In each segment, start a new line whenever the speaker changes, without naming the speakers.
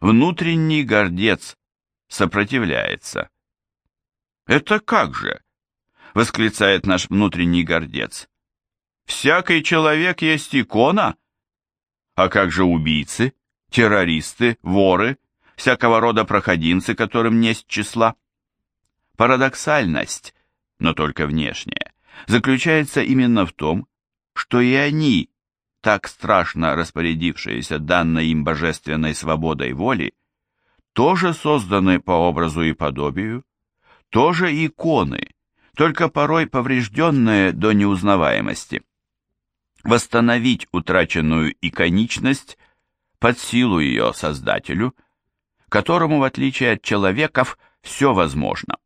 Внутренний гордец сопротивляется. «Это как же?» — восклицает наш внутренний гордец. «Всякий человек есть икона?» А как же убийцы, террористы, воры, всякого рода проходимцы, которым нет числа? Парадоксальность, но только внешняя, заключается именно в том, что и они, так страшно распорядившиеся данной им божественной свободой воли, тоже созданы по образу и подобию, тоже иконы, только порой поврежденные до неузнаваемости. Восстановить утраченную иконичность под силу ее создателю, которому, в отличие от человеков, все возможно.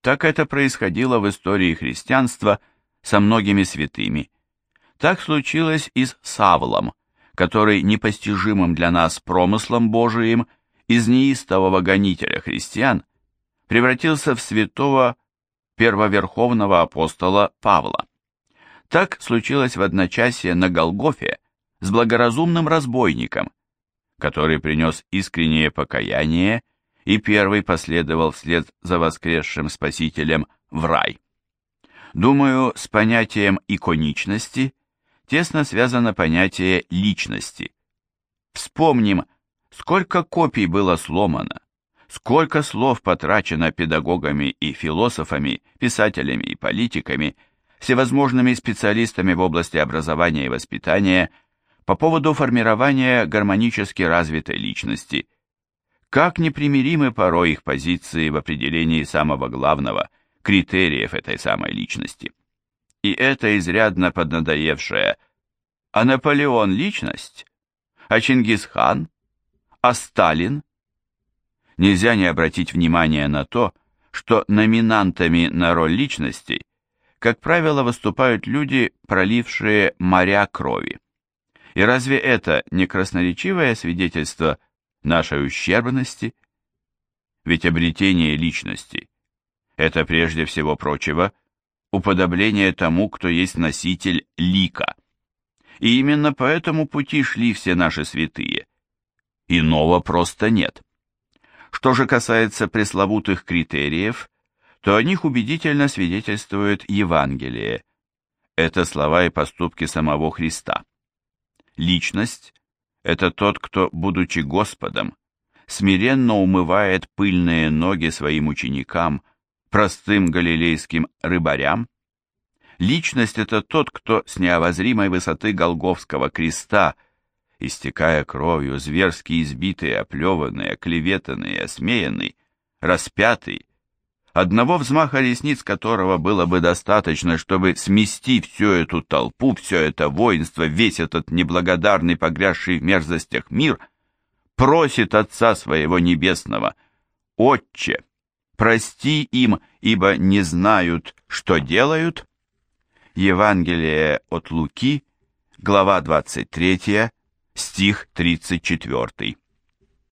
Так это происходило в истории христианства со многими святыми. Так случилось и с Савлом, который непостижимым для нас промыслом Божиим из неистового гонителя христиан превратился в святого первоверховного апостола Павла. Так случилось в одночасье на Голгофе с благоразумным разбойником, который принес искреннее покаяние и первый последовал вслед за воскресшим Спасителем в рай. Думаю, с понятием иконичности тесно связано понятие личности. Вспомним, сколько копий было сломано, сколько слов потрачено педагогами и философами, писателями и политиками, всевозможными специалистами в области образования и воспитания по поводу формирования гармонически развитой личности. Как непримиримы порой их позиции в определении самого главного критериев этой самой личности. И это изрядно поднадоевшая «А Наполеон – личность? А Чингисхан? А Сталин?» Нельзя не обратить внимание на то, что номинантами на роль личностей, как правило, выступают люди, пролившие моря крови. И разве это не красноречивое свидетельство нашей ущербности? Ведь обретение личности – это прежде всего прочего уподобление тому, кто есть носитель лика. И именно по этому пути шли все наши святые. Иного просто нет. Что же касается пресловутых критериев, то о них убедительно свидетельствует Евангелие. Это слова и поступки самого Христа. Личность – это тот, кто, будучи Господом, смиренно умывает пыльные ноги своим ученикам, простым галилейским рыбарям. Личность – это тот, кто с необозримой высоты Голговского креста – истекая кровью, зверски избитый, оплеванный, оклеветанный, осмеянный, распятый, одного взмаха ресниц которого было бы достаточно, чтобы смести всю эту толпу, все это воинство, весь этот неблагодарный, погрязший в мерзостях мир, просит Отца своего Небесного, «Отче, прости им, ибо не знают, что делают». Евангелие от Луки, глава 23, стих 34.